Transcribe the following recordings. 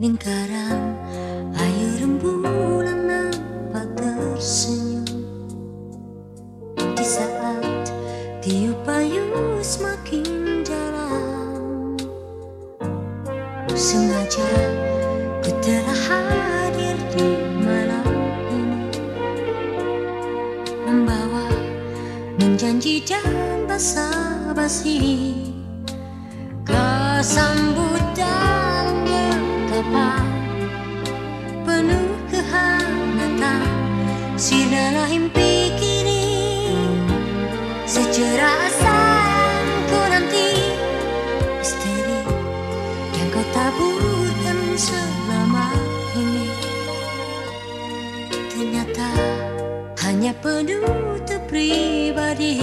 Lingkaran ayu rembulan nampak tersenyum. Di saat tiup ayu semakin dalam Sengaja ku telah hadir di malam ini. Membawa menjanji dan basa-basi. Kesambutan dekapan Penuh kehangatan. Sirnalah impi kini Secerah sayangku nanti. Misteri yang kau taburkan selama ini. Ternyata hanya penutup pribadi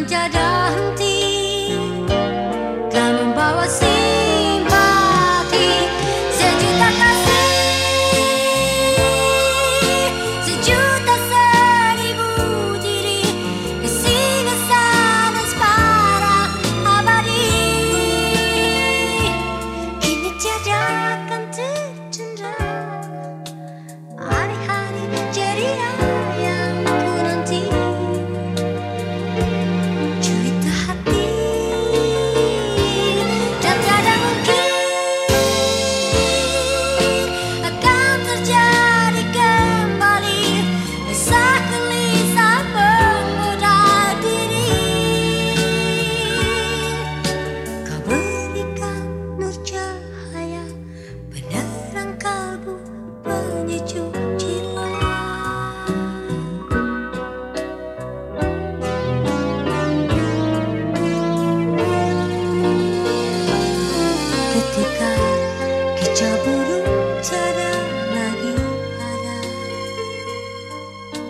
nanti ada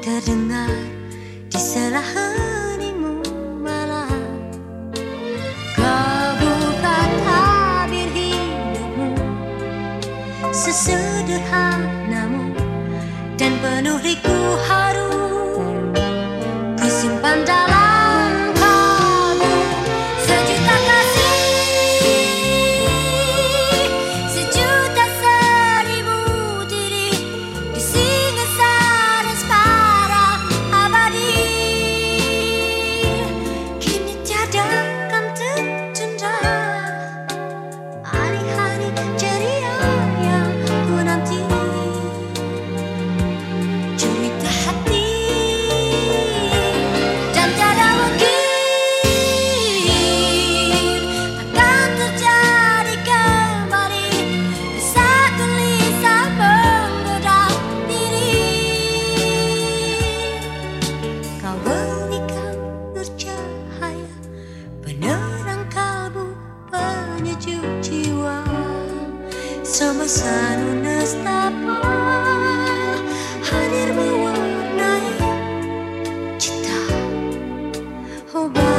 Terdengar di selah heningmu malam. Kau buka tabir hidupmu Sesederhanamu Dan penuh liku harum Semasa nestapa Hadir mewarnai cita Oh